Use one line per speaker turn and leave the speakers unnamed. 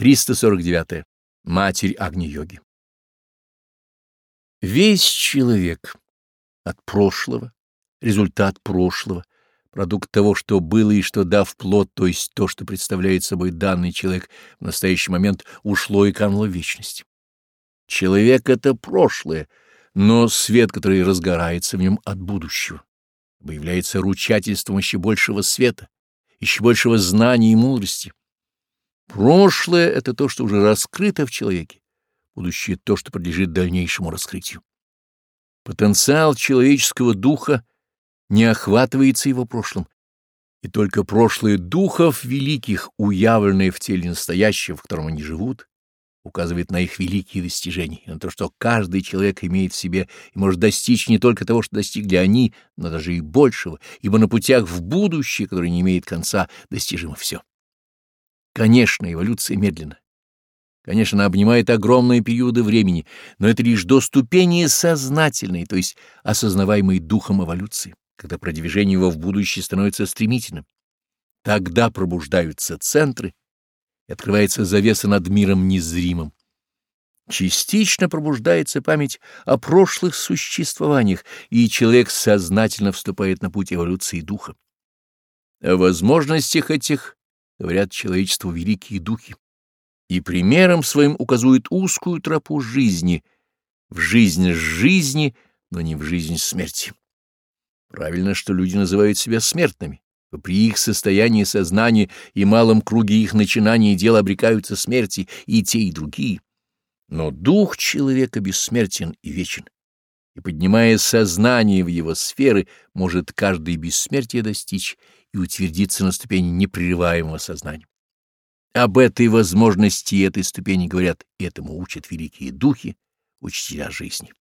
349. Матерь Агни-йоги. Весь человек от прошлого, результат прошлого, продукт того, что было и что дав плод, то есть то, что представляет собой данный человек, в настоящий момент ушло и кануло в вечность. Человек — это прошлое, но свет, который разгорается в нем от будущего, является ручательством еще большего света, еще большего знания и мудрости. Прошлое — это то, что уже раскрыто в человеке. Будущее — то, что подлежит дальнейшему раскрытию. Потенциал человеческого духа не охватывается его прошлым, и только прошлое духов великих, уявленное в теле настоящего, в котором они живут, указывает на их великие достижения, на то, что каждый человек имеет в себе и может достичь не только того, что достигли они, но даже и большего, ибо на путях в будущее, которое не имеет конца, достижимо все. Конечно, эволюция медленна. Конечно, она обнимает огромные периоды времени, но это лишь до ступени сознательной, то есть осознаваемой духом эволюции, когда продвижение его в будущее становится стремительным. Тогда пробуждаются центры, и открывается завеса над миром незримым. Частично пробуждается память о прошлых существованиях, и человек сознательно вступает на путь эволюции духа. О возможностях этих говорят человечеству великие духи, и примером своим указывают узкую тропу жизни, в жизнь жизни, но не в жизнь смерти. Правильно, что люди называют себя смертными, при их состоянии сознания и малом круге их начинаний и дел обрекаются смерти и те, и другие. Но дух человека бессмертен и вечен и, поднимая сознание в его сферы, может каждый бессмертие достичь и утвердиться на ступени непрерываемого сознания. Об этой возможности и этой ступени говорят, и этому учат великие духи, учителя жизни.